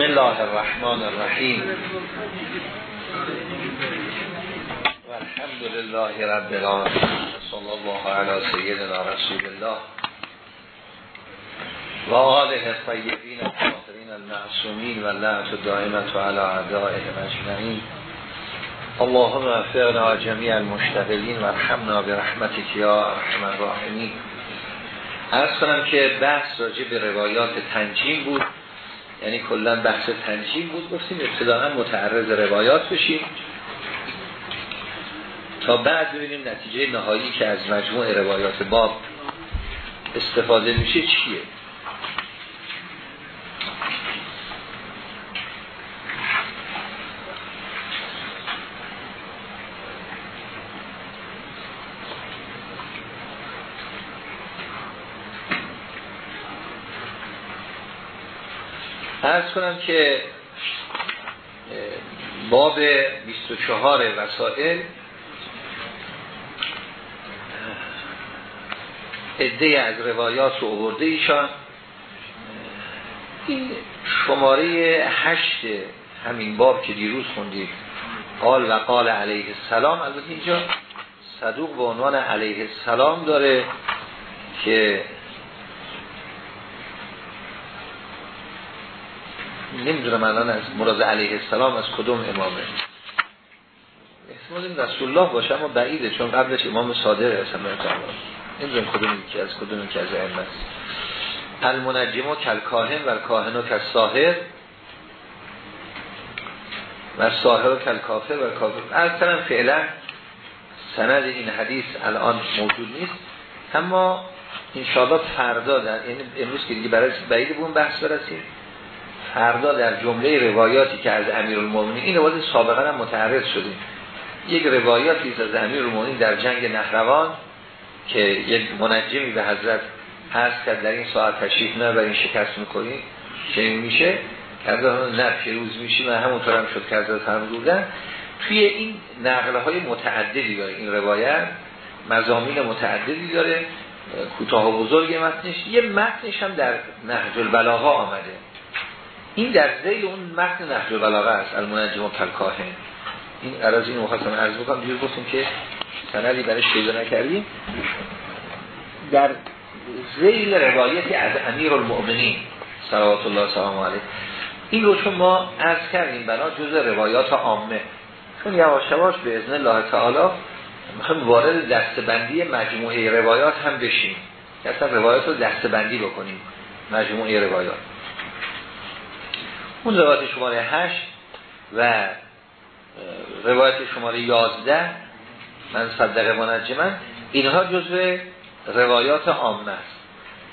بسم الله الرحمن الرحیم. و الحمد لله رب العالمین. صلی الله علی سیدنا رسول الله. و آله الطیبین الطاهرین المعصومین و لعنت دائمت علی اعدائهم اجمعین. اللهم وفقنا جمیع المشتغلین و ارحمنا برحمتک یا ارحم الراحمین. که بحث راجع به روایات تنجیم بود. یعنی کلا بحث تنجیم بود گفتیم ابتداعا متعرض روایات بشیم. تا بعد ببینیم نتیجه نهایی که از مجموع روایات باب استفاده میشه چیه؟ کنم که باب 24 وسائل عده از روایات رو عبرده ایشان. این شماره هشت همین باب که دیروز خوندید قال و قال علیه السلام. البته اینجا صدوق به عنوان علیه السلام داره که نمی‌دونم الان از مراد علیه السلام از کدوم امامه. احتمال رسول الله باشه اما بعیده چون قبلش امام صادق هست نمی‌دونم کدوم که از کدوم که از ائمه است. المنجم و کلکاهن و کاهن و کساهر و ساهر و کلکافه و کافر از فعلا سند این حدیث الان موجود نیست. اما انشاءالله فردا در یعنی امروز که دیگه برای بعید بون بحث برسیم. فردا در جمله روایاتی که از امیرالمومنین این روایت سابقا هم متعرض شدیم. یک روایاتی از امیرالمومنین در جنگ نهروان که یک منجمی به حضرت هست که در این ساعت تشریف نه و این شکست می‌کنیم چه میشه؟ که نه پیروز میشیم و همونطور هم شد که حضرت هم بودن توی این نقله های متعددی داره این روایت. مزامین متعددی داره. کوتاه و بزرگ متنش. یه متنش هم در نهج البلاغه آمده. این در زیل اون متن نهج البلاغه است المنجم کلکاهن این عرض این مخواستم عرض بکنم دیگه گفتیم که سندی برش پیدا نکردیم. در زیل روایتی از امیر المؤمنین صلوات الله سلام علیه. این رو چون ما عرض کردیم بنا جز روایات عامه. چون یواش یواش به اذن الله تعالی می‌خوایم وارد دستبندی مجموعه روایات هم بشیم. اصلا روایات رو دستبندی بکنیم مجموعه روایات. اون روایت شماره 8 و روایت شماره 11 من صدق منجمن اینها جزو روایات عامه است.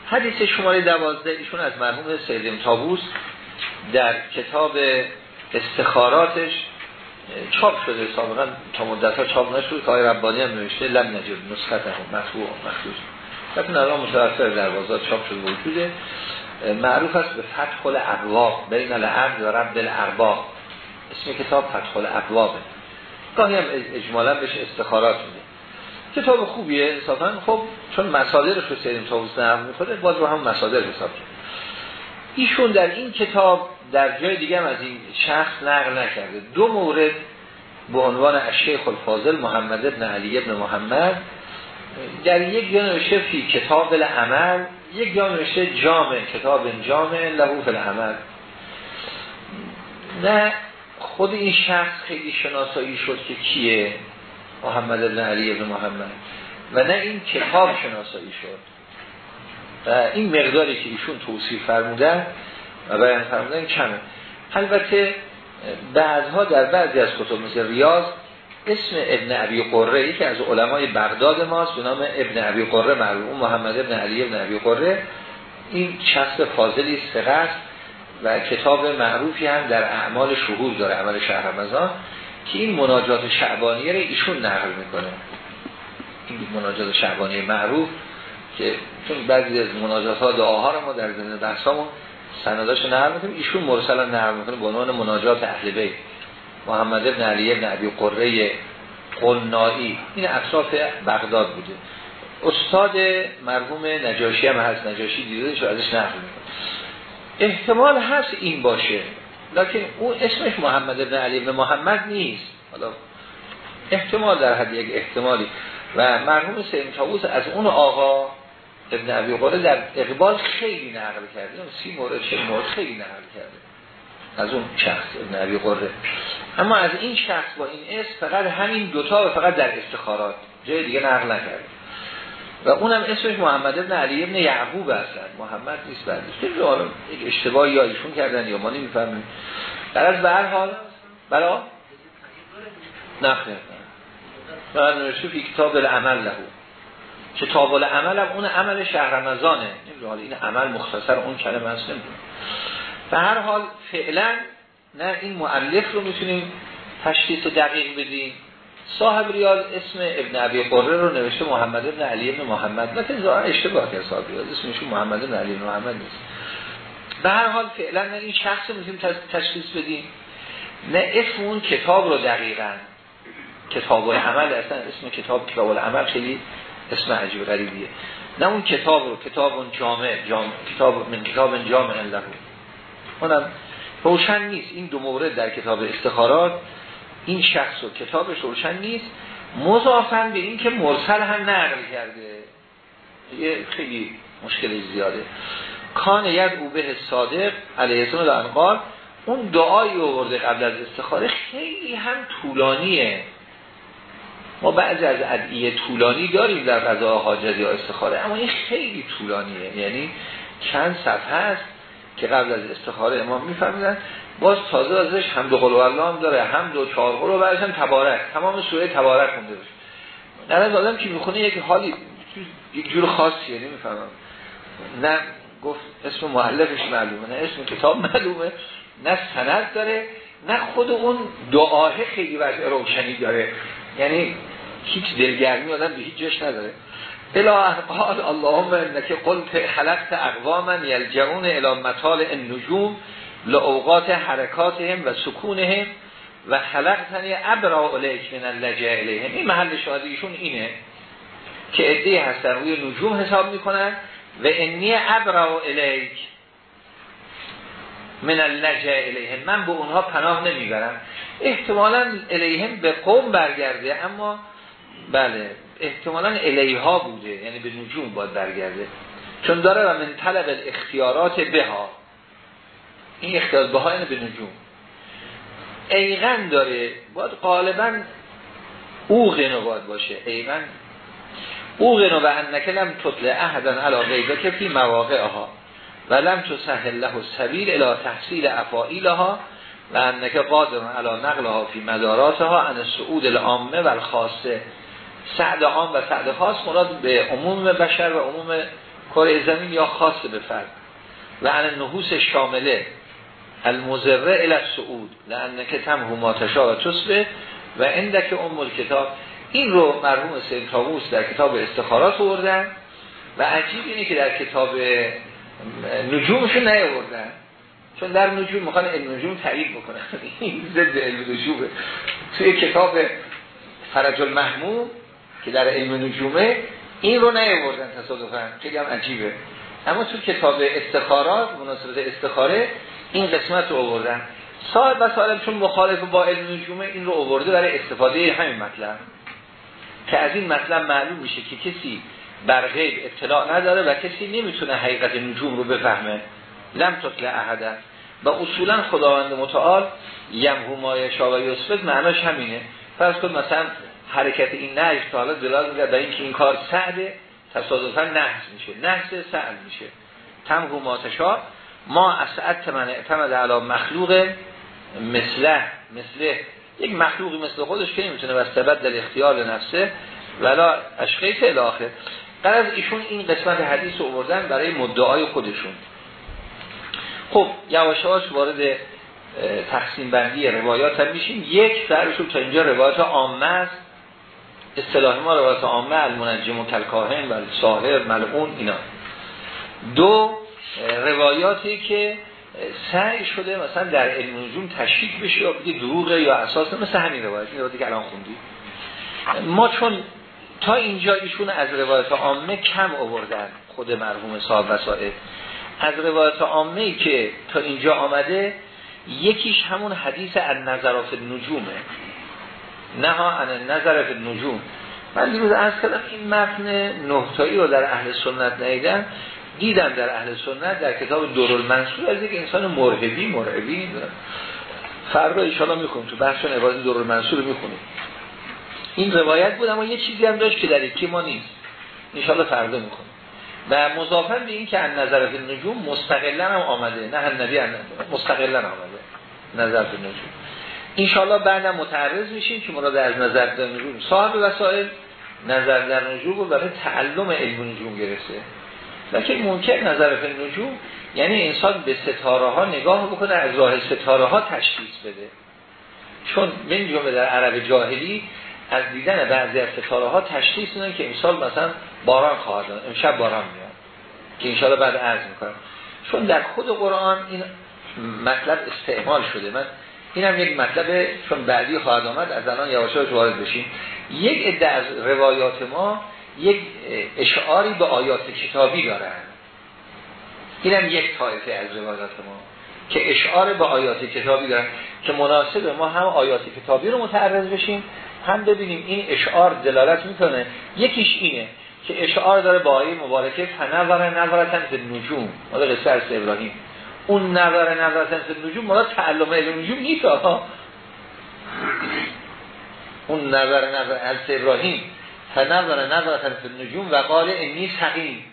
حدیث شماره 12 ایشون از مرحوم سیدم تابوس در کتاب استخاراتش چاپ شده سابقا تا مدت ها چاپ نشد که آقای ربانی هم نوشته لم نجد نسخت هم مطبوع مخصوص. لیکن الان متوفر در بازار چاپ شده وجوده معروف است به فتح الابواب. بین العبد و رب الارباب. اسم کتاب فتح الابوابه. گاهی هم اجمالا بهش استخارات میده. کتاب خوبیه انصافا خب چون مصادرش رو سیدیم تاوز نرم می‌کنه باز رو هم مصادر حساب کرد ایشون در این کتاب در جای دیگه از این شخص نقل نکرده. دو مورد به عنوان الشیخ الفاضل محمد ابن علی ابن محمد در یک جا نوشته فی کتاب العمل یک جا نوشته جامع کتاب جامع لهو فی العمل. نه خود این شخص خیلی شناسایی شد که کیه؟ محمد ابن علی ابن محمد. و نه این کتاب شناسایی شد. و این مقداری که ایشون توصیف فرمودن و بیان فرمودن کمه. البته بعدها در بعضی از کتب مثل ریاض اسم ابن عبی قره یکی از علمای بغداد ماست به نام ابن عبی قره معروف. محمد ابن علی ابن عبی قره. این شخص فاضلی است و کتاب معروفی هم در اعمال شهور داره عمل شهر رمضان که این مناجات شعبانیه رو ایشون نقل می‌کنه. این مناجات شعبانی معروف که چون بعضی از مناجات ها دعاها رو ما در زمین بحثامون سنداش نقل می‌کنیم ایشون مرسلا نقل می‌کنه به عنوان مناجات اهل بیت. محمد ابن علی ابن عبی قره قنائی. این اطراف بغداد بوده. استاد مرحوم نجاشی هم هست. نجاشی دیده شو ازش نقل احتمال هست این باشه. لکن اون اسمش محمد ابن علی ابن محمد نیست. حالا احتمال در حد یک احتمالی. و مرحوم سیم تاووس از اون آقا ابن عبی قره در اقبال خیلی نقل کرده. سی مورد چه مورد خیلی نقل کرده. از اون شخص ابن عبی قره. اما از این شخص با این اسم فقط همین دوتا و فقط در استخارات جای دیگه نقل نکرده و اونم اسمش محمد ابن علی ابن یعقوب هستن محمد نیست بعدش. خیلی یک اشتباهی یا ایشون کردن یا ما نمی‌فهمیم. در از به هر حال برا نخیر و نوشته فی کتاب العمل لهو کتاب العمل هم اون عمل شهر رمضانه. این عمل مختصر اون کلمه هست نمی‌دونم. به هر حال فعلا نه این معلف رو می‌تونیم تشخیص دقیق بدیم. صاحب ریاض اسم ابن عبی قره رو نوشته محمد ابن علی ابن محمد. لیکن ظاهر اشتباه کرد صاحب ریاض اسمشون محمد ابن علی ابن محمد نیست. به هر حال فعلا نه این شخص می‌تونیم تشخیص بدیم. نه اسم اون کتاب رو دقیقا. کتاب العمل اصلا اسم کتاب کتاب العمل خیلی اسم عجیب غریبیه. نه اون کتاب رو کتاب جامع جامع کتاب من کتاب جامع له اونم روشن نیست. این دو مورد در کتاب استخارات این شخص و کتابش روشن نیست. مضافن به این که مرسل هم نقل کرده. یه خیلی مشکل زیاده. کان ید او به صادق علیه السلام اون دعایی آورده قبل از استخاره خیلی هم طولانیه. ما بعضی از ادعیه طولانی داریم در قضا حاجت یا استخاره اما این خیلی طولانیه. یعنی چند صفحه هست که قبل از استخاره امام میفهمیدن باز تازه ازش هم دو قلو الله هم داره هم دو چهار قلو بعدش هم تبارک. تمام سوره تبارک خونده بشه نه از آدم که می‌خونه؟ یک حالی یک جور خاصیه نمی‌فهمم. نه گفت اسم معلفش معلومه نه اسم کتاب معلومه نه سند داره نه خود اون دعاه خیلی وجه روشنی داره. یعنی هیچ دلگرمی آدم به هیچ جش نداره. الا قال اللهم انك قلت خلقت اقواما یلجعون الى مطال النجوم لاوقات حرکاتهم و سکونهم و خلقتنی ابرا الیک من اللجع این محل شادیشون اینه که عده هستن روی نجوم حساب می‌کنن و انی ابرا الیک من اللجع الیهم. من به اونها پناه نمی‌برم. احتمالا الیهم به قوم برگرده اما بله احتمالا الیها بوده یعنی به نجوم باید برگرده. چون داره و من طلب الاختیارات بها. این اختیارات بها یعنی به نجوم. ایغن داره باید غالبا او غنو باید باشه. ایغن او غنو و انکه لم تطلع احدا علا غیبه که فی مواقع ها و لم تسهل له سبیل الى تحصیل افائیلها. و انکه قادر علا نقلها فی مداراتها ان سعود العامه و الخاصه. سعد عام و سعد خاص مراد به عموم بشر و عموم کار زمین یا خاص به فرد. و ان نحوس شامله. المزره الى سعود لانکه تم ما تشا و تصبه و اندک ام کتاب این رو مرحوم سید در کتاب استخارات آوردن و عجیب اینه که در کتاب نجومشون نیاوردن. چون در نجوم می‌خوان علم نجوم تعیید بکنن. این ضد علم نجومه. توی کتاب فرج المحموم که در علم نجومه این رو نیاوردن تصادفا. خیلی هم عجیبه. اما تو کتاب استخارات مناسبت استخاره این قسمت رو آوردن. صاحب و چون مخالف با علم نجومه این رو آورده برای استفاده همین مطلب. که از این مطلب معلوم میشه که کسی بر غیب اطلاع نداره و کسی نمی‌تونه حقیقت نجوم رو بفهمه. لم تطل احدا. و اصولا خداوند متعال یمهو مایشا و یوسفت معناش همینه. فرض کن مثلا حرکت این نهج تا حالا دلال میگه برای اینکه این کار سعده تصادفا نحس میشه. نحس سعد میشه. تمهو ماتشا ما اسعد من اعتمد علی مخلوق مثله مثله. یک مخلوقی مثل خودش که نمی‌تونه بستبد در اختیار نفسه. ولا اشخیص الاخر قرار ایشون این قسمت حدیث رو آوردن برای مدعای خودشون. خب یواش وارد تقسیم بندی روایات هم میشیم. یک درشون تا اینجا روایات عامه است. اصطلاح ما روایات عامه المنجم و کلکاهن و ساهر ملعون اینا. دو روایاتی که سعی شده مثلا در علم نجوم تشکیک بشه یا بگه دروغه یا اساس مثل همین روایت. این روایتی که الان خوندی. ما چون تا اینجا ایشون از روایت عامه کم آوردن خود مرحوم صاحب وسائل. از روایت عامه که تا اینجا آمده یکیش همون حدیث از نظرات نجومه نه ها ان نظرات نجوم من دیروز از کردم این متن نهتایی رو در اهل سنت ندیدم. دیدم در اهل سنت در کتاب دورال منصور از یک انسان مرهبی مرهبی فردا ایشالا می‌خونیم تو بحث عبادت دورال منصور می‌خونیم. این روایت بود اما یه چیزی هم داشت که در یکی ما نیست. انشالله فردا می‌کنیم و مضافن به این که از نظرت نجوم مستقلا هم آمده. نه هم نبی مستقلا آمده. نظرت نجوم انشالله بعدم متعرض میشیم که مراد از نظر در نجوم صاحب وسائل نظر در نجوم رو برای تعلم علم نجوم گرفته. لکن ممکن نظر فی نجوم یعنی انسان به ستاره ها نگاه بکنه از راه ستاره ها تشخیص بده. چون من جمله در عرب جاهلی از دیدن بعضی از ستاره ها تشخیص میدن که امسال مثلا باران خواهد امشب باران میاد. که انشالله بعد عرض می‌کنم. چون در خود قرآن این مطلب استعمال شده. من این هم یک مطلب چون بعدی خواهد آمد از الان یواشاش وارد بشیم. یک عده از روایات ما یک اشعاری به آیات کتابی دارن. این هم یک طایفه از روایات ما که اشعار به آیات کتابی دارن که مناسب ما هم آیات کتابی رو متعرض بشیم هم ببینیم این اشعار دلالت می‌کنه. یکیش اینه که اشعار داره با آیه مبارکه فنظر نظرتن به نجوم مالا قصه ابراهیم. اون نظر نظرتن به نجوم مالا تعلم علم نجوم نیست اون نظر نظر از ابراهیم. فنظر نظرتن به نجوم و قال انی سقیم.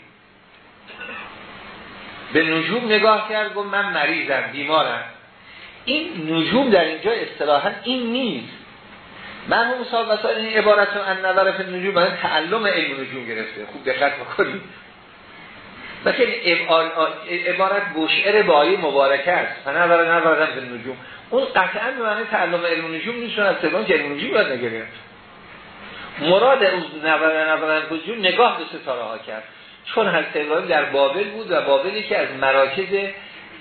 به نجوم نگاه کرد گفت من مریضم بیمارم. این نجوم در اینجا اصطلاحا این نیست. مرحوم صاحب وسائل این عبارت رو ان نظر فی نجوم برای تعلم علم نجوم گرفته. خوب دقت بکنید. مثل عبارت بوشعر با آیه مبارکه است. فنظر نظر فی نجوم. اون قطعا به معنی تعلم علم نجوم نیست از سبان که علم نجوم باید نگرفت. مراد اون نظر نظر نجوم نگاه به ستاره ها کرد. چون هست در بابل بود و بابلی که از مراکز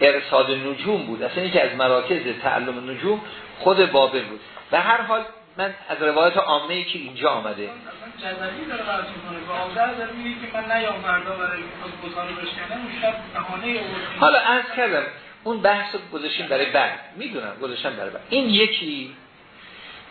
ارساد نجوم بود. اصلا که از مراکز تعلم نجوم خود بابل بود. و هر حال من از روایت عامه ای که اینجا آمده. جزایی داره براتون کنه داره میگه که من نیام فردا برای بهانه حالا عرض کردم اون بحث رو گذاشتیم برای بعد. می‌دونم گذاشتم برای بعد. این یکی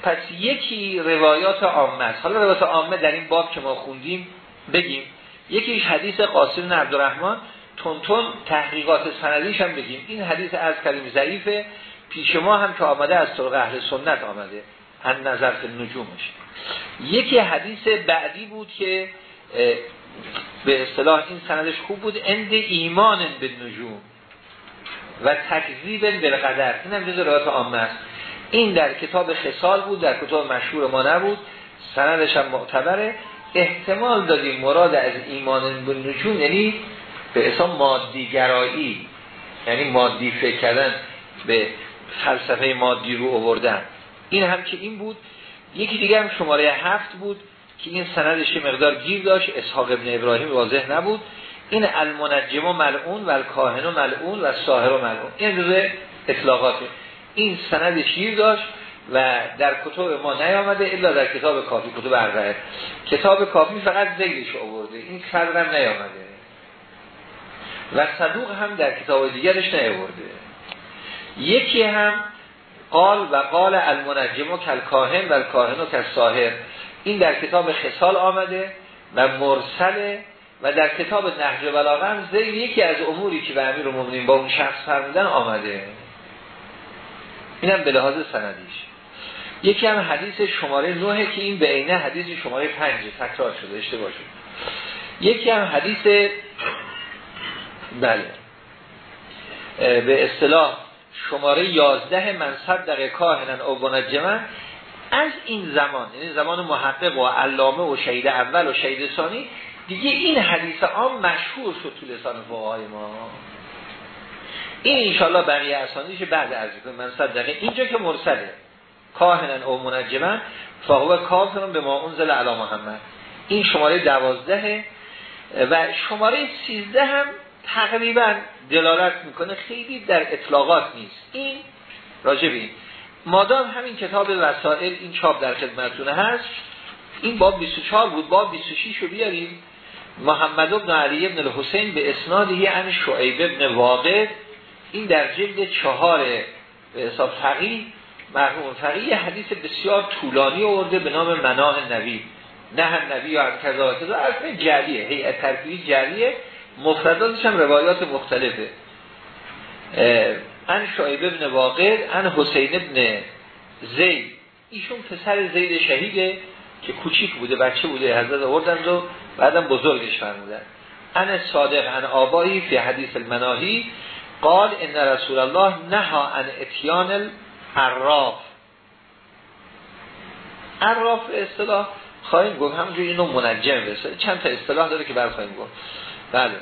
پس یکی روایات عامه است. حالا روایات عامه در این باب که ما خوندیم بگیم. یکیش حدیث قاسم بن عبدالرحمن. تون تحقیقات سندیش هم بگیم. این حدیث از کلیم ضعیفه. پیش ما هم که آمده از طرق اهل سنت آمده. هم نظر نجومش یکی حدیث بعدی بود که به اصطلاح این سندش خوب بود اند ایمان به نجوم و تکذیب بالقدر این هم جز روایت عامه است. این در کتاب خصال بود در کتاب مشهور ما نبود. سندش هم معتبره. احتمال دادیم مراد از ایمان به نجوم یعنی به اسم مادی گرایی یعنی مادی فکر کردن به فلسفه مادی رو آوردن. این هم که این بود. یکی دیگه هم شماره هفت بود که این سندش مقدار گیر داشت. اسحاق ابن ابراهیم واضح نبود. این المنجم و ملعون و الکاهن و ملعون و ساهر و ملعون. این روزه اطلاقاته. این سندش گیر داشت و در کتب ما نیامده الا در کتاب کافی کتب اربعه کتاب کافی فقط زیدش آورده. این صدرم نیامده. و صدوق هم در کتاب دیگرش نیاورده. یکی هم قال و قال المنجم و کلکاهن و الکاهن و کساهر این در کتاب خسال آمده و مرسله و در کتاب نهج بلاغه هم زیر یکی از اموری که به امیر المؤمنین با اون شخص فرمودن آمده. اینم به لحاظ سندیش. یکی هم حدیث شماره نوه که این به عینه حدیث شماره پنجه تکرار شده اشتباه شد. یکی هم حدیث بله. به اصطلاح شماره 11 من صدق کاهنن او منجمن از این زمان یعنی زمان محقق و علامه و شهید اول و شهید ثانی دیگه این حدیث عام مشهور شد تو لسان فقهای ما. این انشالله بقیه اسانیش بعد از من صدقه اینجا که مرسله. کاهنن او منجمن فهو کافرون به ما انزل علی محمد. این شماره دوازده و شماره سیزده هم تقریبا دلالت می‌کنه خیلی در اطلاقات نیست. این راجب این. مادام همین کتاب وسائل این چاپ در خدمتونه هست. این باب 24 بود. باب 26 رو بیاریم. محمد ابن علی ابن الحسین به اسنادی ان شعیب ابن واقع این در جلد چهار به حساب فقیه. مرحوم فقیه یه حدیث بسیار طولانی آورده به نام مناه نبی. نه نبی یا کذا کذا. از جریه هیئت ترکیبی جریه مفرداتش هم روایات مختلفه. ان شایب ابن واقع ان حسین ابن زید. ایشون پسر زید شهیده که کوچیک بوده بچه بوده حضرت آوردن و بعدم بزرگش فرمودن. ان صادق ان آبایی فی حدیث المناهی قال ان رسول الله نها ان اتیان العراف. عراف اصطلاح خواهیم گفت همونجوری اینو منجم بسید چند تا اصطلاح داره که برد خواهیم گفت. بله.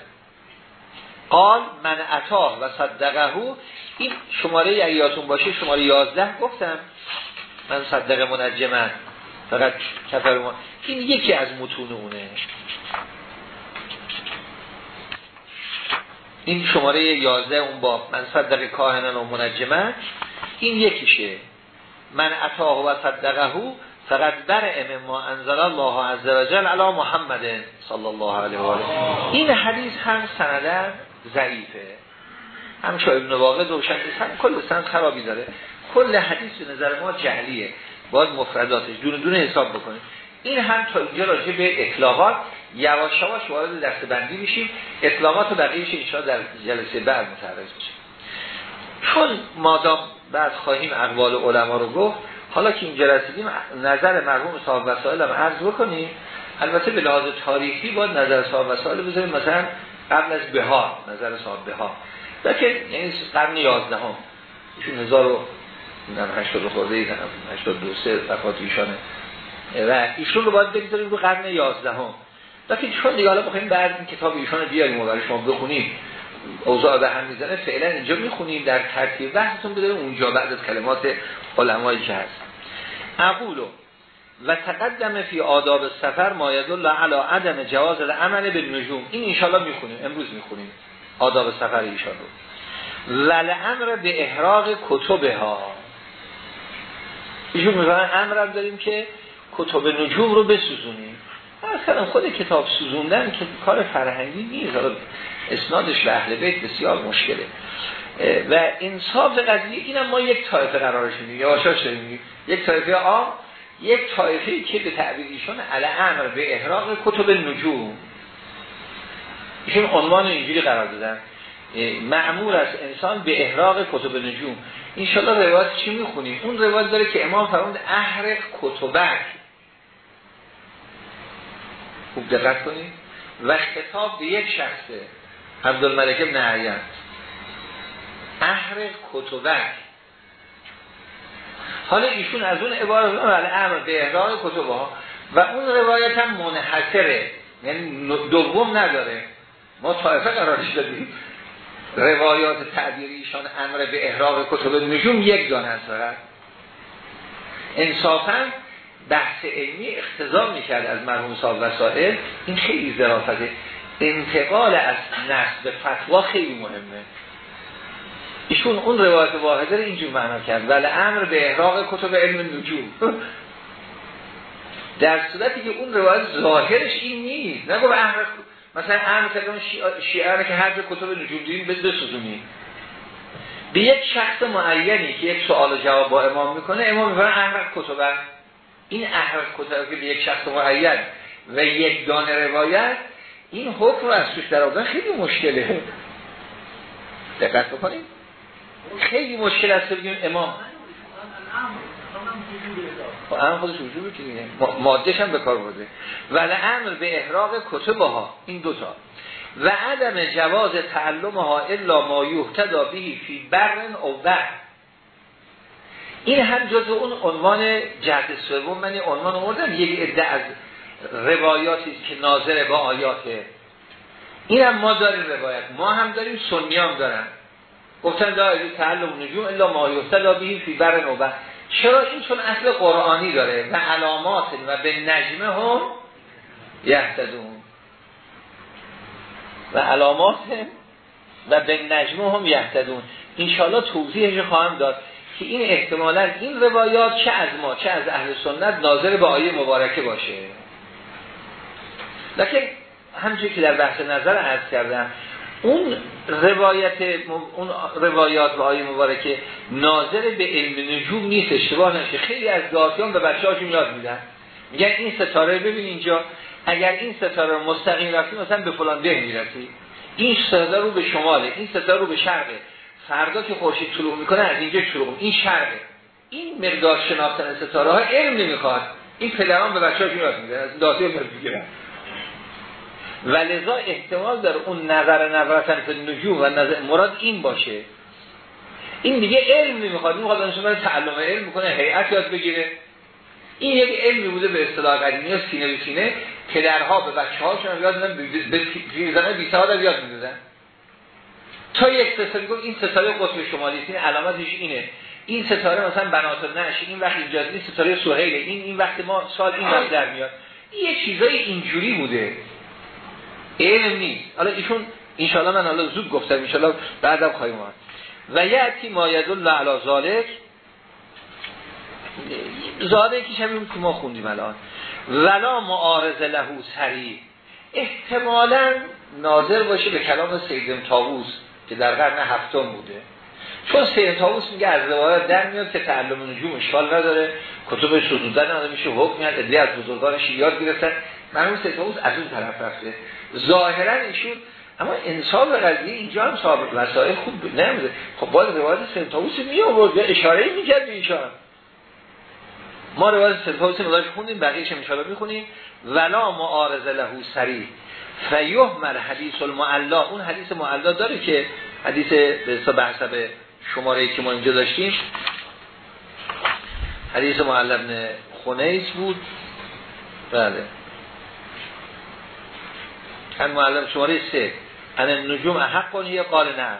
قال من عطا و صدقه این شماره یعیاتون باشه شماره یازده گفتم من صدقه منجمن فقط کفر ما. این یکی از متون اونه. این شماره یازده اون با من صدقه کاهنن و منجمن این یکیشه. من عطا و صدقه فقط بر ما انزل الله عز وجل علی محمد صلی الله علیه و آله. این حدیث هم سندن ضعیفه. هم ابن واقع روشن هم کل سند خرابی داره. کل حدیث به نظر ما جهلیه. باید مفرداتش دونه دونه حساب بکنیم. این هم تا اینجا راجع به اطلاقات. یواش یواش وارد دسته بندی میشیم. اطلاقات و بقیهش انشاء در جلسه بعد متعرض میشه. چون مادام بعد خواهیم اقوال علما رو گفت حالا که اینجا رسیدیم نظر مرحوم صاحب وسائل هم عرض بکنیم. البته به لحاظ تاریخی باید نظر صاحب وسائل بذاریم. مثلا قبل از بهار نظر صاحب بهار. لیکن یعنی قرن 11 هم ایشون 1080 خورده ای 82 سه وفات ایشانه. و ایشون رو باید بگذاریم رو قرن 11 هم لیکن چون دیگه حالا بخوایم بعد این کتاب ایشان بیاریم و برای شما بخونیم. اوضاع به هم می‌زنه فعلا اینجا می‌خونیم در ترتیب بحثتون بذاریم اونجا بعد از کلمات علمایی که هست اقولو و تقدم فی آداب سفر ما یدل علی عدم جواز العمل به نجوم این انشالله می‌خونیم امروز می‌خونیم. آداب سفر ایشان رو ول امر به احراق کتبه ها ایشون میگن امر داریم که کتب نجوم رو بسوزونیم. اصلا خود کتاب سوزوندن که کار فرهنگی نیست. اسنادش به اهل بیت بسیار مشکله. و انصاف قضیه اینم ما یک طایفه قرارش میدیم. یواشاش داریم یک طایفه آم یک طایفه که به تعبیر ایشون امر به احراق کتب نجوم. ایشون عنوان اینجوری قرار دادن. معمور از انسان به احراق کتب نجوم. انشالله روایت چی می‌خونیم اون روایت داره که امام فرمود احرق کتبک. خوب دقت کنید و خطاب به یک شخصه عبدالملک ابن عیان احرق کتبک. حالا ایشون از اون عبارت امر به احراق کتبه ها و اون روایت هم منحصره. یعنی دوم نداره. ما طایفه قرارش دادیم. روایات تعبیری ایشان امر به احراق کتب نجوم یک دانه هست دارد انصافا بحث علمی اختزام می‌کرد از مرحوم صاحب وسائل این خیلی ظرافته. انتقال از نصب به فتوا خیلی مهمه. ایشون اون روایت واحده رو اینجور معنا کرد. ولی امر به احراق کتب علم نجوم. در صورتی که اون روایت ظاهرش این نیست. نگو به امر مثلا امر کردن شیعه که هر کتب نجوم دیدیم بسوزونیم به یک شخص معینی که یک سوال جواب با امام می‌کنه امام می‌کنه احرق کتب این احرق کتب که به یک شخص معین و یک دانه روایت این حکم رو از توش در خیلی مشکله. دقت بکنید. خیلی مشکل است بگیم امام. هم خودش وجود که مادهش هم به کار برده. ولی امر به احراق کتبه ها این دوتا و عدم جواز تعلم ها الا ما یحتدا بهی فی برن او بر این هم جز اون عنوان جهت سوم من عنوان آوردم یک عده از روایاتی که ناظر با آیاته این هم ما داریم روایت ما هم داریم سنیام دارن. گفتن داری تعلم نجوم الا ما یحتدا بهی فی بر چرا؟ این چون اصل قرآنی داره. و علامات و به نجمه هم یهتدون. و علامات و به نجمه هم یهتدون. انشاءالله توضیحش خواهم داد. که این احتمالا این روایات چه از ما چه از اهل سنت ناظر به آیه مبارکه باشه. لیکن همچنین که در بحث نظر عرض کردم اون روایت اون روایات و آیه مبارکه ناظر به علم نجوم نیست اشتباه نشه. خیلی از داتیان به بچه‌هاشون یاد میدن. میگن این ستاره ببین اینجا. اگر این ستاره مستقیم رفتی مثلا به فلان ده می‌رسی این ستاره رو به شماله. این ستاره رو به شرقه. فردا که خورشید طلوع می‌کنه از اینجا شروع این شرقه این مقدار شناختن ستاره ها علم نمی‌خواد. این پدران به بچه‌ها یاد میدن از داتی می‌گیرن و لذا احتمال داره اون نظر نظرتن به نجوم و نظر مراد این باشه. این دیگه علم نمی‌خواد. این می‌خواد انشون تعلم علم می‌کنه هیئت یاد بگیره. این یک علمی بوده به اصطلاح قدیمی سینه به سینه. پدرها به بچه هاشون یاد میدن به پیرزنه بی سواد یاد می‌دادن. تا یک ستاره گفت این ستاره قطب شمالی این علامتش اینه. این ستاره مثلا بنات نش این وقت ایجاد این ستاره سهیل این این وقت ما سال این وقت در میاد. یه چیزای اینجوری بوده. علم نیست. حالا ایشون انشالله من حالا زود گفتم انشالله بعدم خواهیم آمد. و یعتی ما یدل علی ذالک ذالکیش همین که ما خوندیم الان. ولا معارض لهو سریع. احتمالا ناظر باشه به کلام سیدم تاووس که در قرن هفتم بوده. چون سید تاووس میگه از روایت در میاد که تعلم نجوم اشکال نداره. کتب سدودن نداره میشه حکم میاد ادلی از بزرگانش یاد گرفتن مرحوم سید تاووس از اون طرف رفته. ظاهرا ایشون اما انسان به قضیه اینجا هم صاحب وسایل خوب نمیده خب باید روایت سید تاووس می اشاره می‌کرد به ما روایت سید تاووس مدارش خوندیم بقیه‌اش ان می‌خونیم. ولا معارض له سری فیهمل حدیث المعلا. اون حدیث معلا داره که حدیث به حسب شماره که ما اینجا داشتیم. حدیث معلا ابن بود. بله. ان معلم شماره سه. ان نجوم احق یه قال نه.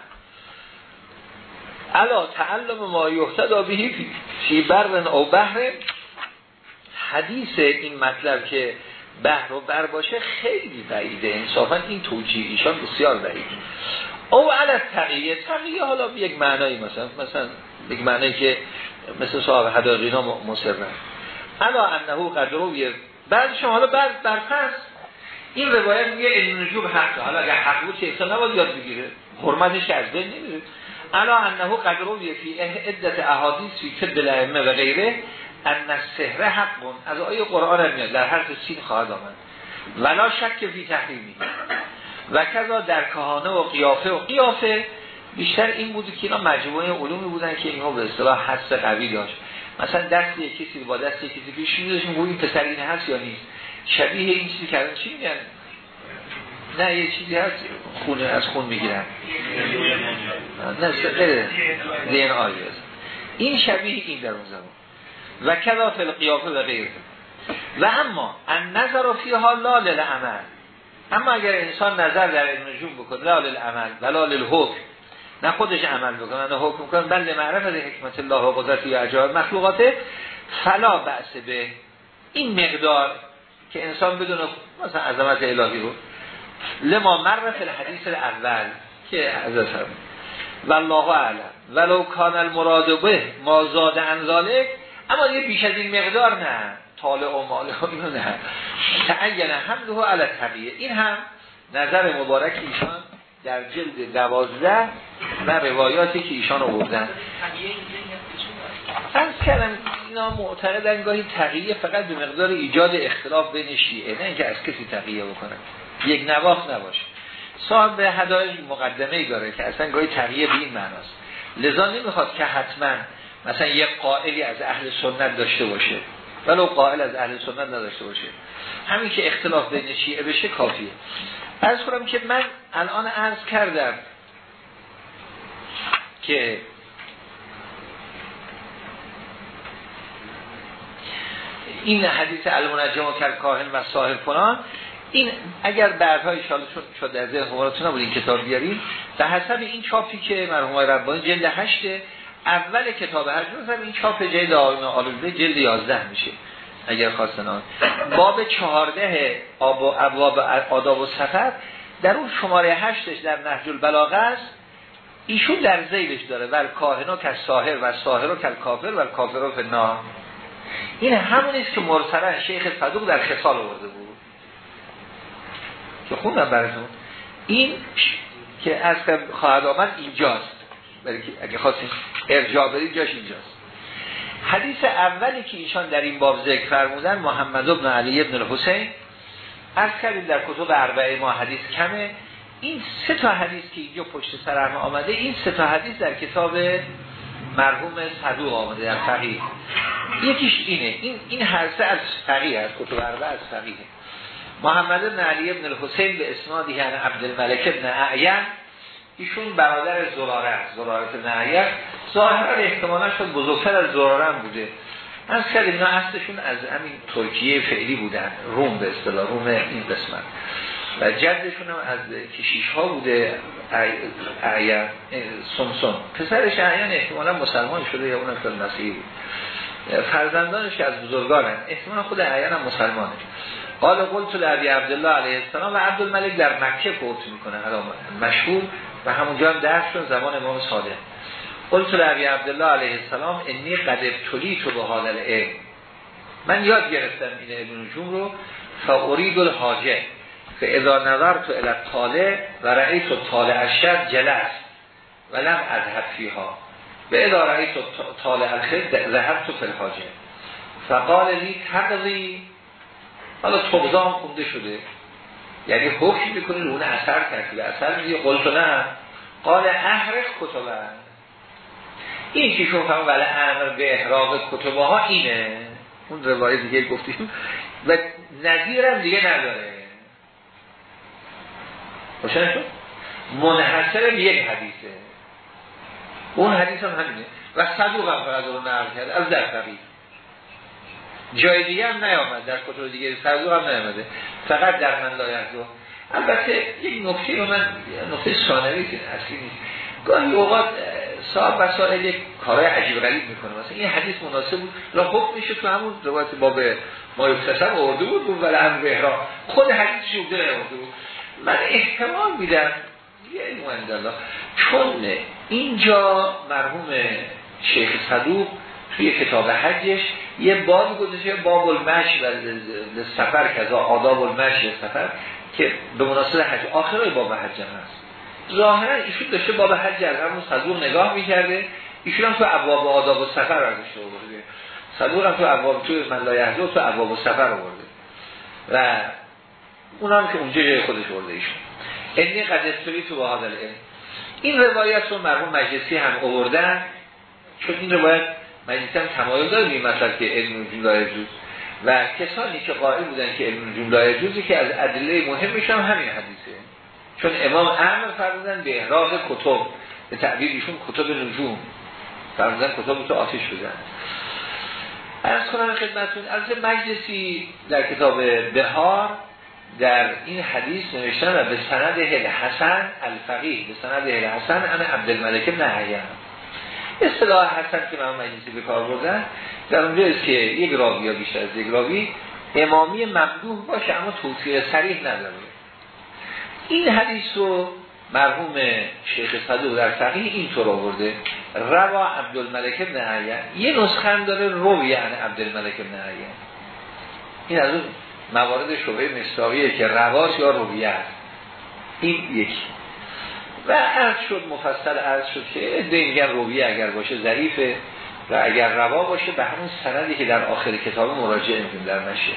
الا تعلم ما یحتدا بهی فی برن او بحر. حدیث این مطلب که بحر و بر باشه خیلی بعیده. انصافا این توجیه ایشان بسیار بعیده. او علی تقیه تقیه حالا به یک معنایی مثلا مثلا یک معنی که مثل صاحب حداقینا مصرن الا انه قد بعد شما حالا بر برپس این روایت میگه علم نجوم حق. حالا اگر حق بود که نباید یاد بگیره. حرمتش از بین نمیره. الا انه قد فی عدت احادیث فی طب الائمه و غیره. ان السحر حق. از آیه قرآن میاد. در حرف سین خواهد آمد. ولا شک فی تحریمی. و کذا در کهانه و قیافه و قیافه بیشتر این بودی که اینا مجموعه علومی بودن که اینها به اصطلاح حس قوی داشت. مثلا دست یک کسی با دست یک کسی پیش میذاشت این پسر این هست یا نیست؟ شبیه این چیزی کردن چی میگن؟ نه یه چیزی هست. خونه از خون می‌گیرن. نه غیر دین این شبیه این در اون زمان. و کذا فی القیافه و غیر و اما ان نظر فیها لا للعمل. اما اگر انسان نظر در نجوم بکنه لا للعمل ولا للحکم. نه خودش عمل بکنه نه حکم کنه بل معرفت حکمت الله و قدرت و عجایب مخلوقاته فلا بحث به. این مقدار که انسان بدونه مثلا عظمت الهی رو لما مرف الحدیث الاول که از هم والله اعلم. ولو کان المراد به ما زاد انزالک اما یه بیش از این مقدار نه. طالع و ماله اینو نه. تعین حمله علی طبیعه این هم نظر مبارک ایشان در جلد دوازده و روایاتی که ایشان آوردن. از کردم اینا معتقدن گاهی تقیه فقط به مقدار ایجاد اختلاف بین شیعه نه اینکه از کسی تقیه بکنن. یک نواخ نباشه. صاحب به مقدمه ای داره که اصلا گاهی تقیه به این معناست. لذا نمی‌خواد که حتما مثلا یک قائلی از اهل سنت داشته باشه. ولو قائل از اهل سنت نداشته باشه. همین که اختلاف بین شیعه بشه کافیه. از کنم که من الان عرض کردم که این حدیث المنجم و کاهن و صاحب کنان این اگر بعدها ایشالا شد در ذهن نبود این کتاب بیاریم به حسب این چاپی که مرحوم ربانی جلد هشته اول کتاب هشت مثلا این چاپ جلد آلوده جلد یازده میشه اگر خواستن باب چهارده آب و ابواب آداب و سفر در اون شماره هشتش در نهج البلاغه است. ایشون در زیلش داره ول کاهنو که ساهر و ساهر و کل کافر و کافر فنا این همونیست که مرسله شیخ صدوق در خصال آورده بود. که خوندم براتون. این که از خواهد آمد اینجاست. برای اگه خواستیم ارجاع برید جاش اینجاست. حدیث اولی که ایشان در این باب ذکر فرمودن محمد ابن علی ابن الحسین. از کردیم در کتب اربعه ما حدیث کمه. این سه تا حدیث که اینجا پشت سر هم آمده این سه تا حدیث در کتاب مرحوم صدوق آمده در فقیه یکیش اینه. این این هر سه از فقیه از کتب اربعه از فقیه محمد بن علی ابن الحسین به اسنادی یعنی عبدالملک ابن اعین ایشون برادر زراره است زراره اعین ظاهرا احتمالا شد بزرگتر از زراره بوده. از کردیم اینا اصلشون از همین ترکیه فعلی بودن روم به اصطلاح روم این قسمت. و جدشون هم از کشیش ها بوده اعیان سمسون پسرش اعیان احتمالا مسلمان شده یا اون اصلا مسیحی بود. فرزندانش که از بزرگانن احتمالا خود اعیان هم مسلمانه. قال قلت لعبی عبدالله علیه السلام و عبدالملک در مکه فوت می‌کنه. مشهور. و همونجا هم درس زمان امام صادق. قلت لعبی عبدالله علیه السلام انی قد ابتلی تو به حال علم من یاد گرفتم این ابن نجوم رو فاورید الحاجه فاذا نظر تو طالع و رأی تو طالع الشر جلس ولم اذهب فیها. به اذا رأی تو طالع الخیر ذهب تو فلحاجه فقال لی تقضی حالا توبزا هم خونده شده. یعنی حکم می‌کنه رو اون اثر کردی و اثر میگه قلت نه. قال احرق کتبه. این که شما فهم ولی امر به احراق کتبه ها اینه. اون روایت دیگه گفتیم. و نظیرم دیگه نداره. روشن شد؟ منحصر یک حدیثه. اون حدیث هم همینه. و صدوق هم فقط رو نقل کرده از در فقید جای دیگه هم نیامد. در کتب دیگه صدوق هم نیامده. فقط در من دو البته یک نکته رو من نکته ثانوی که اصلی نیست. گاهی اوقات صاحب وسائل یک کارهای عجیب غریب می‌کنه. مثلا این حدیث مناسب بود. را خوب میشه تو همون روایت باب ما یکتسم آورده بود بود ولی هم بهرا. خود حدیث شده آورده بود. من احتمال میدم یه علم چون اینجا مرحوم شیخ صدوق توی کتاب حجش یه باب گذاشته باب المش و سفر کذا آداب المش سفر که به مناسبت حج آخرای باب حج هست. ظاهرا ایشون داشته باب حج از همون صدوق نگاه می‌کرده. ایشون هم تو ابواب آداب و سفر برداشته آورده. صدوق هم تو ابواب تو من و تو ابواب و سفر آورده. و اون هم که اونجا جای خودش آورده ایشون. انی قدستوری تو با این روایت رو مرحوم مجلسی هم آوردن چون این روایت مجلسی هم تمایل داره این مثلا که علم نجوم لا و کسانی که قائل بودن که علم نجوم لا که از ادله مهمش هم همین حدیثه. چون امام امر فرمودن به احراق کتب به تعبیر ایشون کتب نجوم. فرمودن کتب تو آتش بودن از کنم خدمتون از مجلسی در کتاب بهار در این حدیث نوشتن و به سند حسن الفقیه به سند حسن انا عبدالملک نهیم اصطلاح حسن که من مجلسی به کار بردن در اونجا که یک راوی یا بیشتر از یک راوی امامی ممدوح باشه اما توصیه سریح نداره. این حدیث رو مرحوم شیخ صدوق در فقیه اینطور آورده. روا عبدالملک ابن یه نسخه داره روی عن عبدالملک ابن این از اون موارد شبه مستاقیه که رواس یا رویه این یکی و عرض شد مفصل عرض شد که میگن رویه اگر باشه ظریفه و اگر روا باشه به همون سندی که در آخر کتاب مراجعه می‌کنیم در نشه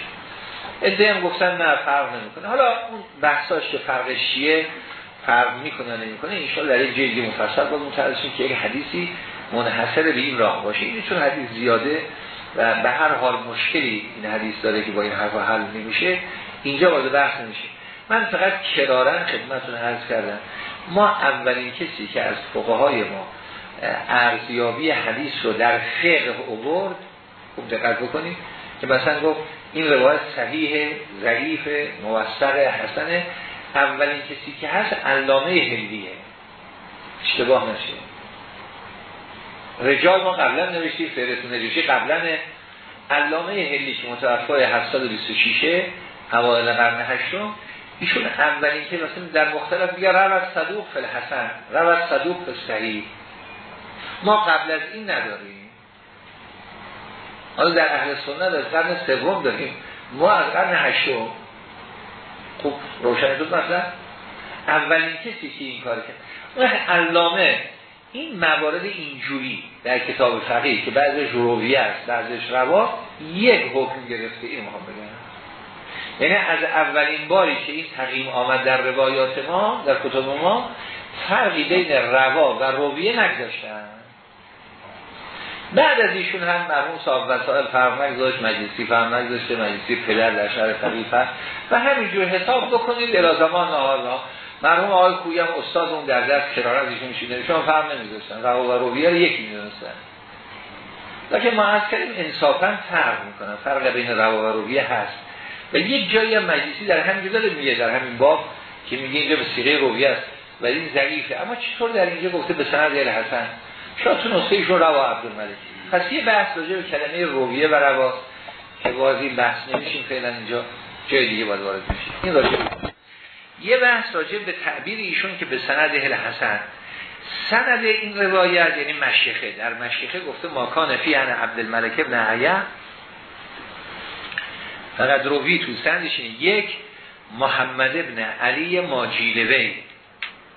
ادعی هم گفتن نه فرق نمی‌کنه. حالا اون بحثاش که فرق شیعه فرق می‌کنه نمی‌کنه. ان در یک جلدی مفصل باید متعرض که یک حدیثی منحصر به این راه باشه. این چون حدیث زیاده و به هر حال مشکلی این حدیث داره که با این حرف حل نمیشه اینجا وارد بحث نمیشه. من فقط کرارن خدمتتون عرض کردم. ما اولین کسی که از فقهای ما ارزیابی حدیث رو در فقه اوورد خوب دقت بکنیم که مثلا گفت این روایت صحیح ضعیف موثر حسنه اولین کسی که هست علامه هندیه. اشتباه نشه. رجال ما قبلا نوشتیم فهرست نجوشی قبلا. علامه هلی که متوفای 726 اوایل قرن هشتم. ایشون اولین که مثلا در مختلف میگه روز صدوق فل حسن روز صدوق صحیح ما قبل از این نداریم. حالا در اهل سنت از قرن سوم داریم. ما از قرن هشتم. خوب روشن شد مثلا؟ اولین کسی که این کار کرد. اون علامه این موارد اینجوری در کتاب فقیه که بعضش رویه است بعضش روا یک حکم گرفته. این مهم بگم. یعنی از اولین باری که این تقیم آمد در روایات ما در کتاب ما فرقی بین روا و رویه نگذاشتن. بعد از ایشون هم مرحوم صاحب وسائل فرق نگذاشت مجلسی فرق نگذاشته مجلسی پدر در شهر فقیه و همینجور حساب بکنید الازمان نهارنا مرحوم آقای کوی هم استاد اون در دست کرار از ایشون شیده شما فرق نمیذاشتن روا و رویه رو یکی می‌دونستن. لیکن ما از کردیم انصافا فرق می‌کنن فرق بین روا و رویه هست. و یک جایی هم مجلسی در همین داره میگه در همین باب که میگه اینجا به سیغه رویه است و این ضعیفه. اما چطور در اینجا گفته به سند حسن؟ شاید تو نسخه ایشون روا عبدالملک. پس یه بحث راجع به کلمه رویه و روا که بازی بحث نمیشیم فعلا اینجا جای دیگه باید وارد میشیم. این راجع یه بحث راجع به تعبیر ایشون که به سند اهل حسن. سند این روایت یعنی مشیخه. در مشیخه گفته ماکان فی عبدالملک ابن عیه فقط روی تو سندش یک محمد ابن علی ماجیلوی.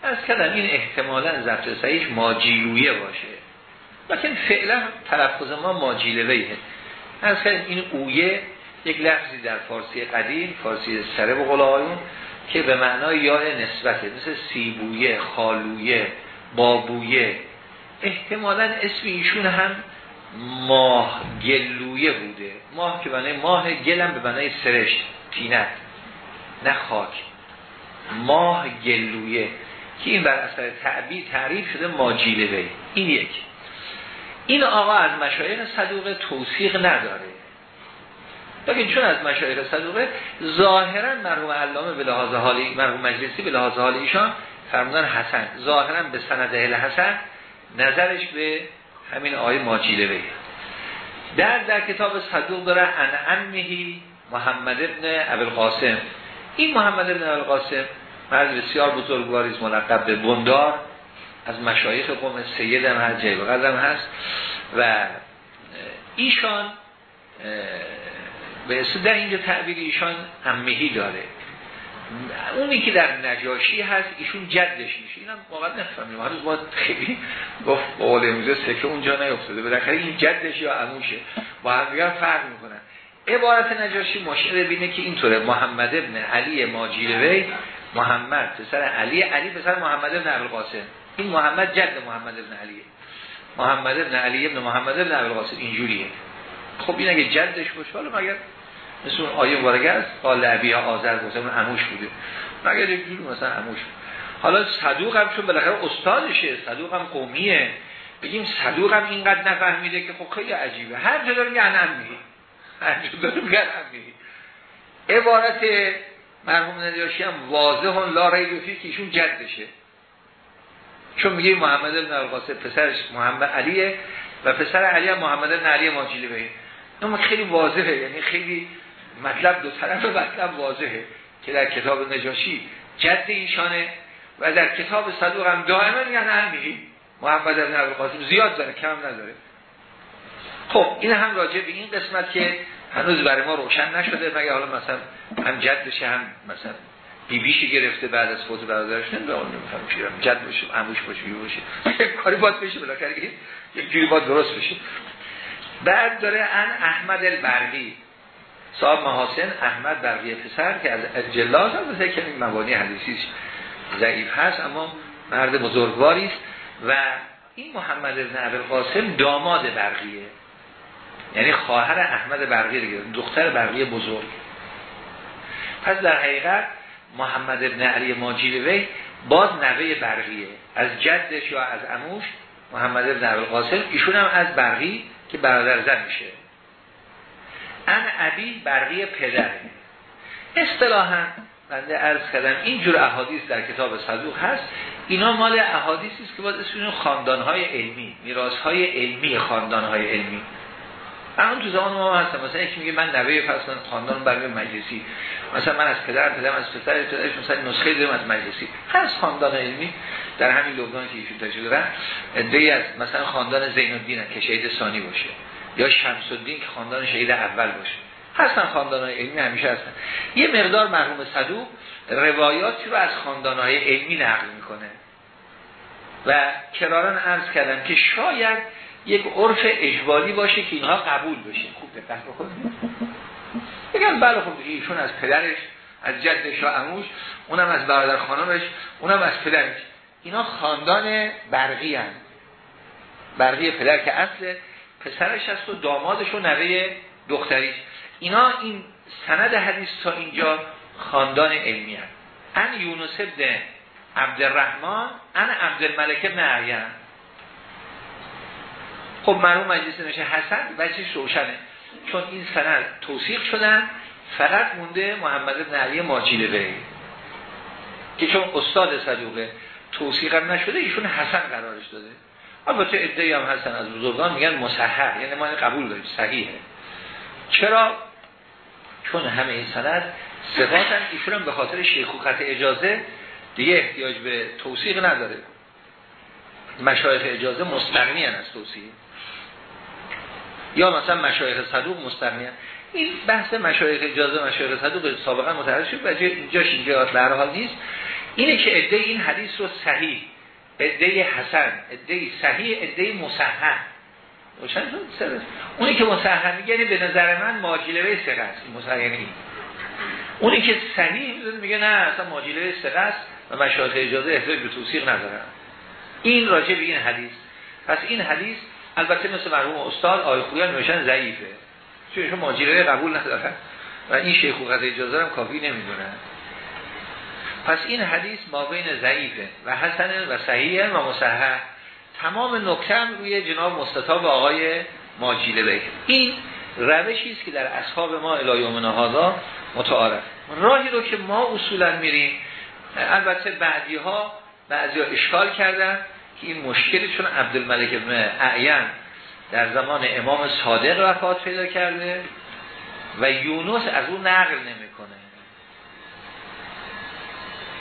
از کردم این احتمالا ضبط صحیح ماجیلویه باشه. لیکن فعلا تلفظ ما ماجیلویه. از کردم این اویه یک لفظی در فارسی قدیم فارسی سره و قلعایون که به معنای یا نسبته مثل سیبویه خالویه بابویه. احتمالا اسم ایشون هم ماه گلویه بوده. ماه که بنای ماه گلم به بنای سرشت. تینت. نه خاک. ماه گلویه. که این بر اثر تعبیر تعریف شده ماجیله بی این یک. این آقا از مشایخ صدوقه توصیق نداره. لیکن چون از مشایخ صدوقه ظاهرا مرحوم علامه به لحاظ حالی مرحوم مجلسی به لحاظ حال ایشان فرمودن حسن. ظاهرا به سند اهل حسن نظرش به همین آیه ماجیله بی در در کتاب صدوق داره ان انمهی محمد ابن قاسم این محمد ابن قاسم مرد بسیار بزرگواریز ملقب به بندار. از مشایخ قوم سید هم هست جیب قدم هست. و ایشان به در اینجا تعبیر ایشان امهی داره. اونی که در نجاشی هست ایشون جدش میشه. اینم واقعا نفهمیم. هنوز ما خیلی گفت قول امروزه سکه اونجا نیفتاده. بالاخره این جدش یا عموشه. با هم دیگر فرق می‌کنن. عبارت نجاشی مشعر بینه که اینطوره. محمد ابن علی ماجیلوی محمد پسر علی علی پسر محمد ابن عبدالقاسم. این محمد جد محمد ابن علیه. محمد ابن علی ابن محمد ابن عبدالقاسم اینجوریه. خب این اگه جدش باشه حالا مگر مثل اون آیه مبارکه است. قال عبی آذر گفته اون عموش بوده. مگر یک جوری مثلا عموش حالا صدوق هم چون بالاخره استادشه صدوق هم قومیه. بگیم صدوق هم اینقدر نفهمیده که خب خیلی عجیبه. هر جا داره میگه میگه هر جا داره میگه میگه عبارت مرحوم نجاشی هم واضح لا ریب که ایشون جدشه. چون میگه محمد بن القاسم پسرش محمد علیه و پسر علی هم محمد بن علی اما خیلی واضحه. یعنی خیلی مطلب دو طرف مطلب واضحه که در کتاب نجاشی جد ایشانه و در کتاب صدوق هم دائما یعنی هم میگی محمد بن القاسم زیاد داره کم نداره. خب این هم راجع به این قسمت که هنوز برای ما روشن نشده مگه حالا مثلا هم جدشه هم مثلا بیبیشی گرفته بعد از فوت برادرش نمی‌دونم نمیفهم پیرم جد باشه عموش باشه بی باشه. کاری باید بشه بالاخره یک جوری باید درست بشه. بعد داره ان احمد البرقی. صاحب محاسن احمد برقی پسر که از جلاز هم که این مبانی حدیثیش ضعیف هست اما مرد بزرگواری است. و این محمد بن قاسم داماد برقیه. یعنی خواهر احمد برقی رو دختر برقی بزرگ. پس در حقیقت محمد ابن علی ماجیلوی باز نوه برقیه. از جدش یا از اموش محمد ابن القاسم ایشون هم از برقی که برادر زن میشه. ان عبی برقی پدره اصطلاحا بنده عرض کردم اینجور احادیث در کتاب صدوق هست. اینا مال احادیثی است که باید اسمشون خاندانهای علمی میراثهای علمی خاندانهای علمی. الان تو زمان ما هستم مثلا یکی میگه من نوه فصل خاندان برای مجلسی. مثلا من از پدر پدرم از پسر پدرش مثلا نسخه دارم از مجلسی. هر خاندان علمی در همین لبنان که ایشون تجربه دارن از مثلا خاندان زین الدین که شهید ثانی باشه. یا شمس الدین که خاندان شهید اول باشه. هستن خاندان علمی همیشه هستن. یه مقدار مرحوم صدوق روایاتی رو از خاندان علمی نقل می‌کنه. و کراران عرض کردم که شاید یک عرف اجبالی باشه که اینها قبول بشه. خوب دقت بکنید. بگم بله خب ایشون از پدرش از جدش و عموش اونم از برادر خانمش اونم از پدرش. اینا خاندان برقی هن. برقی پدر که اصل پسرش هست و دامادش و نوه دختریش. اینا این سند حدیث تا اینجا خاندان علمی هست. ان یونس ابن عبدالرحمن ان عبدالملک ابن عریان خب مرحوم مجلس نشه حسن بچه روشنه. چون این سند توصیق شدن فقط مونده محمد ابن علی ماجیله که چون استاد صدوقه توصیق هم نشده ایشون حسن قرارش داده. البته ادعی هم هستن از بزرگان میگن مصحح یعنی ما قبول داریم صحیحه. چرا؟ چون همه این سند صفاتن ایشون به خاطر شیخوخت اجازه دیگه احتیاج به توصیق نداره. مشایخ اجازه مستغنی از توصیق یا مثلا مشایخ صدوق مستغنی این بحث مشایخ اجازه مشایخ صدوق سابقا متعرض شد و اینجاش اینجا در حال نیست. اینه که عده این حدیث رو صحیح عده حسن عده صحیح عده مصحح. اونی که مصحح میگه یعنی به نظر من ماجیله سقه است. مصحح یعنی اونی که صحیح میگه نه اصلا ماجیله سقه است و مشایخ اجازه احتیاج به توصیق ندارن. این راجع به این حدیث. پس این حدیث البته مثل مرحوم استاد آی خویان نوشن ضعیفه. چون ماجیله قبول ندارن و این شیخ اجازه هم کافی نمی‌دونن. پس این حدیث ما بین ضعیفه و حسن و صحیح و مصحح تمام نکتم روی جناب مستطاب آقای ماجیله بیه این روشی است که در اصحاب ما الایوم نهادا متعارف. راهی رو که ما اصولا میریم البته بعدی ها بعضی ها اشکال کردن که این مشکلی چون عبدالملک ابن اعین در زمان امام صادق وفات پیدا کرده و یونس از اون نقل نمی‌کنه.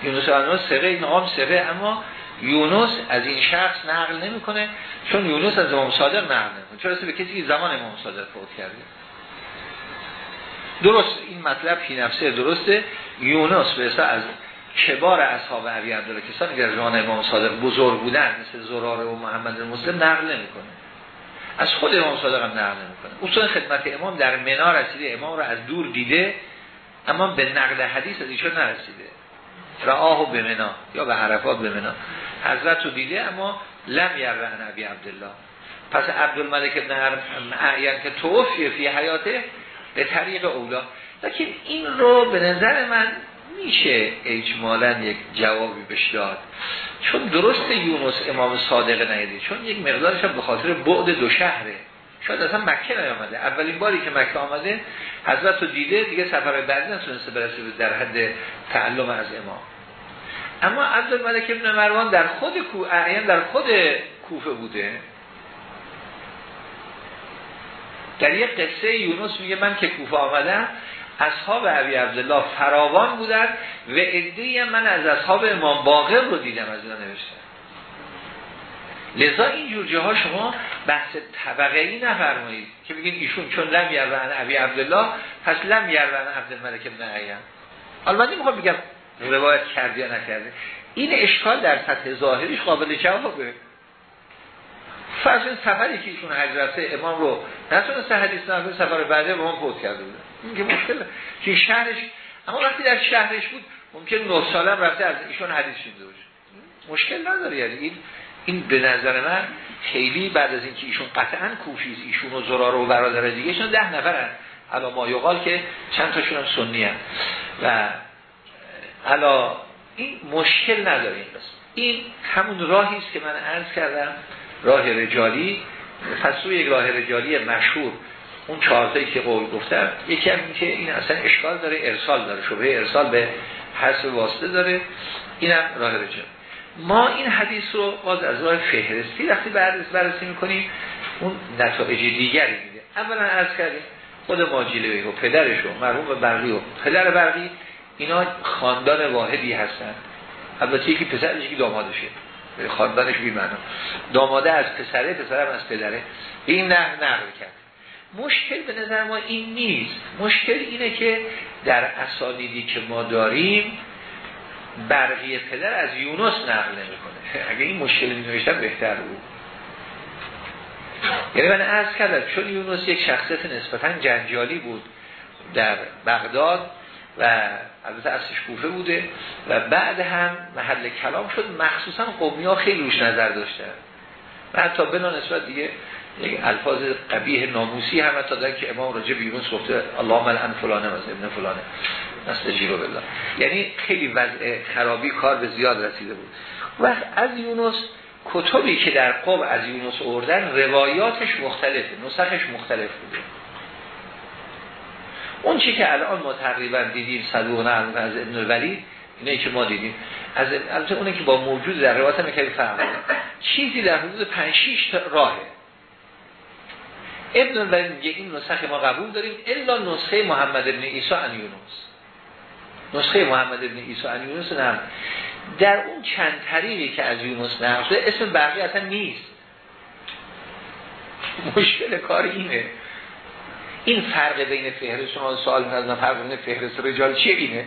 یونس ابن سقه این عام سقه اما یونس از این شخص نقل نمی‌کنه چون یونس از امام صادق نقل نمی‌کنه. چرا به کسی که زمان امام صادق فوت کرده؟ درست این مطلب فی نفسه درسته. یونس به از کبار اصحاب عبی عبدالله کسانی که زمان امام صادق بزرگ بودن مثل زراره و محمد مسلم نقل نمی‌کنه. از خود امام صادق هم نقل نمی‌کنه. اصلا خدمت امام در منا رسیده امام را از دور دیده اما به نقل حدیث از ایشون نرسیده. رآه به منا یا به عرفات به منا. حضرت رو دیده اما لم یرعن عبی عبدالله. پس عبدالملک ابن اعین که توفی فی حیاته به طریق اولا. لیکن این رو به نظر من میشه اجمالا یک جوابی بش داد. چون درست یونس امام صادق نیدید چون یک مقدارش هم به خاطر بعد دو شهره. شاید اصلا مکه نیامده. اولین باری که مکه آمده حضرت رو دیده دیگه سفر بعدی نتونسته برسه در حد تعلم از امام. اما عبدالملک ابن مروان در خود کو در خود کوفه بوده. در یک قصه یونس میگه من که کوفه آمدم اصحاب عبی عبدالله فراوان بودن و ادهی من از اصحاب امام باقر رو دیدم از اینا نوشتن. لذا این جور ها شما بحث طبقه ای نفرمایید که بگین ایشون چون لم یروان عبی عبدالله پس لم یروان عبدالملک ابن عیم البته می‌خوام بگم روایت کردی یا نکرده. این اشکال در سطح ظاهریش قابل جوابه. فرض سفری که ایشون حضرت امام رو نتونسته حدیث نقل سفر بعده به ما فوت کرده بود این که مشکل که شهرش اما وقتی در شهرش بود ممکن نه ساله رفته از ایشون حدیث شده باشه. مشکل نداره یعنی. این این به نظر من خیلی بعد از اینکه ایشون قطعا کوفیز ایشون و زرار و برادر دیگه شون ده نفرن. الا ما یقال که چند تاشون هم سنی هن. و الا این مشکل نداره این این همون راهی است که من عرض کردم راه رجالی. پس روی یک راه رجالی مشهور اون چهارتایی که قول گفتم یکی هم که این اصلا اشکال داره ارسال داره. شبه ارسال به حسب واسطه داره. اینم راه رجال ما این حدیث رو باز از راه فهرستی وقتی بررسی می‌کنیم اون نتایج دیگری میده. اولا عرض کردیم خود ماجیله و پدرش و مرحوم برقی و پدر برقی اینا خاندان واحدی هستن البته یکی پسرش یکی دامادشه. خاندانش بی معنا داماده از پسره پسرم از پدره. به این نقل نقل کرد. مشکل به نظر ما این نیست. مشکل اینه که در اسانیدی که ما داریم برقی پدر از یونس نقل نمی‌کنه. اگه این مشکل می بهتر بود. یعنی من عرض کردم چون یونس یک شخصیت نسبتا جنجالی بود در بغداد و البته اصلش کوفه بوده و بعد هم محل کلام شد مخصوصا قومی ها خیلی روش نظر داشتن. و حتی بنا نسبت دیگه یک الفاظ قبیه ناموسی هم حتی در که امام راجع بیونس گفته الله ملعن فلانه مثل ابن فلانه جیرو بالله. یعنی خیلی وضع خرابی کار به زیاد رسیده بود. و از یونس کتبی که در قوم از یونس اردن روایاتش مختلفه نسخش مختلف بوده. اون چی که الان ما تقریبا دیدیم صدوق نقل از ابن الولید اینه که ما دیدیم. از البته اونه که با موجود در روایت هم فرق چیزی در حدود 5 6 راهه. ابن الولید میگه این نسخه ما قبول داریم الا نسخه محمد ابن عیسی ان یونس. نسخه محمد ابن عیسی ان یونس نه در اون چند طریقی که از یونس نقل اسم بقیه اصلا نیست. مشکل کار اینه. این فرق بین فهرست شما سوال می‌کنم فرق بین فهرست رجال چیه اینه؟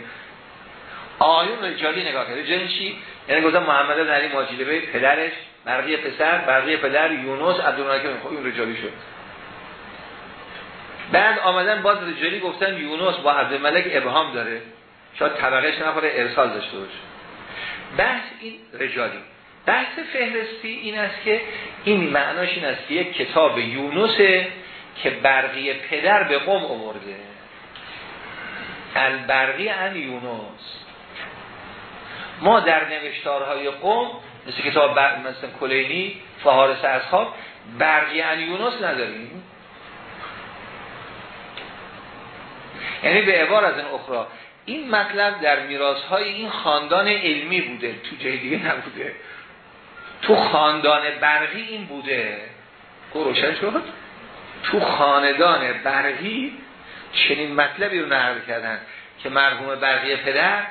آیون رجالی نگاه کرده. رجال چی؟ یعنی گفتم محمد بن علی ماجلبه پدرش برقی پسر برقی پدر یونس عبدالله خب این رجالی شد. بعد آمدن باز رجالی گفتن یونس با عبدالملک ابهام داره. شاید طبقهش نخوره ارسال داشته باشه. بحث این رجالی. بحث فهرستی این است که این معناش این است که یک کتاب یونسه که برقی پدر به قوم آورده. البرقی ان یونس. ما در نوشتارهای قوم مثل کتاب بر... مثل کلینی فهارس اصحاب برقی ان یونس نداریم. یعنی به عبار از این اخرى. این مطلب در میراث های این خاندان علمی بوده تو جای نبوده. تو خاندان برقی این بوده. خب روشن شد؟ تو خاندان برقی چنین مطلبی رو نقل کردن که مرحوم برقی پدر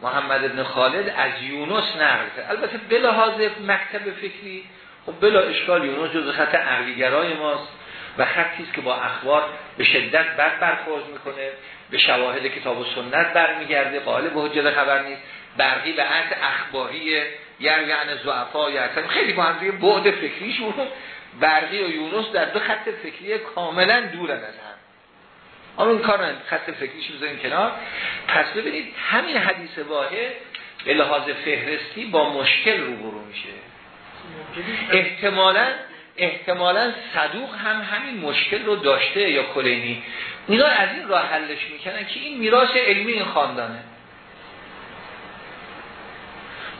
محمد ابن خالد از یونس نقل کرد. البته بلا حاضر مکتب فکری خب بلا اشکال یونس جز خط عقلیگرای ماست. و خطی است که با اخبار به شدت بد برخورد می‌کنه به شواهد کتاب و سنت برمیگرده قائل به حجت خبر نیست. برقی به عهد اخباری یعنی یعنی زعفا یعنی خیلی با هم بعد فکریشون برقی و یونس در دو خط فکری کاملا دور از هم. اما این کار خط فکریش بذاریم کنار. پس ببینید همین حدیث واحد به لحاظ فهرستی با مشکل روبرو میشه. احتمالا احتمالا صدوق هم همین مشکل رو داشته یا کلینی. اینا از این راه حلش می‌کنن که این میراث علمی این خاندانه.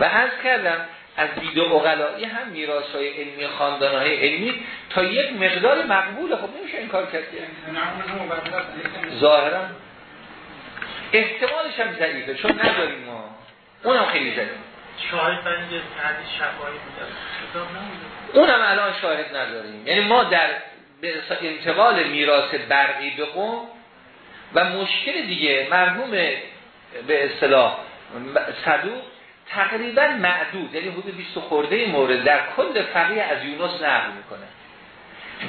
و از کردم از دید اقلایی هم میراث های علمی خاندان های علمی تا یک مقدار مقبول. خب نمیشه این کار کرد. ظاهرا احتمالش هم ضعیفه چون نداریم ما. اونم خیلی ضعیفه. شاهد بنید حدیث شفایی اونم الان شاهد نداریم. یعنی ما در انتقال میراث برقی به قوم و مشکل دیگه مرحوم به اصطلاح صدوق تقریبا معدود یعنی حدود 20 خورده مورد در کل فقیه از یونس نقل می‌کنه.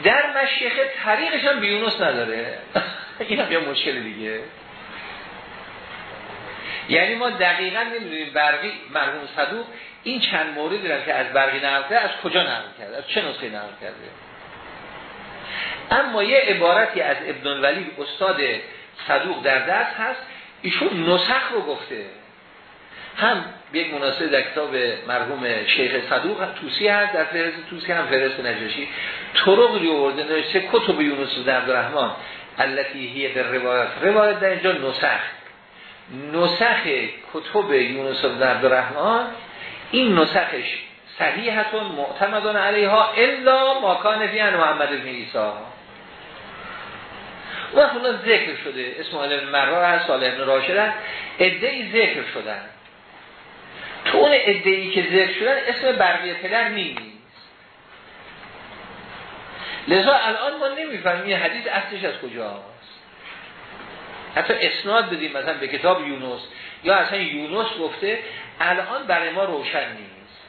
در مشیخه طریقش هم به یونس نداره. این هم یه مشکل دیگه. یعنی ما دقیقا نمی‌دونیم برقی مرحوم صدوق این چند موردی را که از برقی نقل از کجا نقل کرده؟ از چه نسخه نقل کرده؟ اما یه عبارتی از ابن ولید استاد صدوق در دست هست ایشون نسخ رو گفته. هم یک مناسبه در کتاب مرحوم شیخ صدوق توسی هست در فهرست توسی هم فهرست نجاشی. طرق آورده نوشته کتب یونس بن عبدالرحمن التي هی در روایت روایت در اینجا نسخ. نسخ کتب یونس بن عبدالرحمن این نسخش صحیحتون معتمدون علیها الا ماکان فی محمد بن عیسی. وقت اونا ذکر شده اسم ابن مرار هست سال ابن راشد هست ادهی ذکر شدن. تو اون ادهی که ذکر شدن اسم برقی پدر نیست. لذا الان ما نمی‌فهمیم یه حدیث اصلش از کجاست. حتی اسناد بدیم مثلا به کتاب یونس. یا اصلا یونس گفته الان برای ما روشن نیست.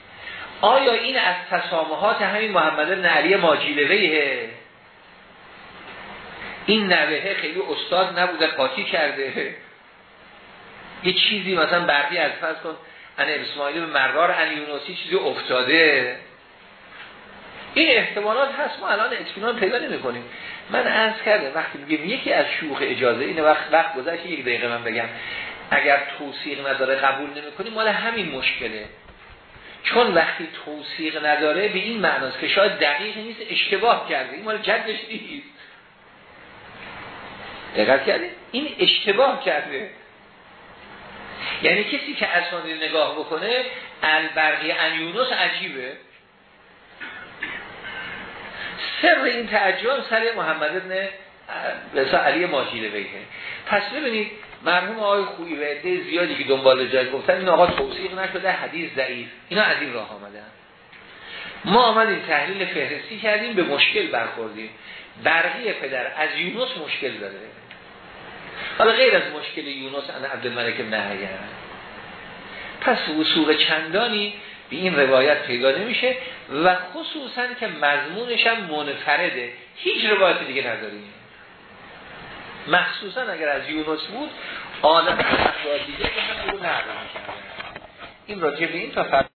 آیا این از تسامحات همین محمد بن علی ماجیلویه؟ این نوهه خیلی استاد نبوده قاطی کرده. یه چیزی مثلا برقی از فرض کن. ان اسماعیل به مردار ان یونسی چیزی افتاده. این احتمالات هست. ما الان اطمینان پیدا نمی کنیم من عرض کرده وقتی میگم یکی از شوخ اجازه اینه وقت وقت گذشت یک دقیقه من بگم. اگر توصیق نداره قبول نمی کنیم مال همین مشکله. چون وقتی توصیق نداره به این معناست که شاید دقیق نیست اشتباه کرده. این مال جدش نیست. دقیق کرده این اشتباه کرده. یعنی کسی که اسانید نگاه بکنه البرقی انیونوس عجیبه. سر این تعجب سر محمد ابن علی ماجیده بیه پس ببینید مرحوم آقای خویی و عده زیادی که دنبال جای گفتن این آقا توصیق نشده حدیث ضعیف. اینا از این راه آمدن. ما آمدیم تحلیل فهرستی کردیم به مشکل برخوردیم. برقی پدر از یونس مشکل داره. حالا غیر از مشکل یونس ان عبدالملک نهیه پس وصول چندانی به این روایت پیدا نمیشه و خصوصا که مضمونش هم منفرده. هیچ روایت دیگه نداریم. مخصوصا اگر از یونس بود آدم دیگه هم رو نقل این راجع به این تا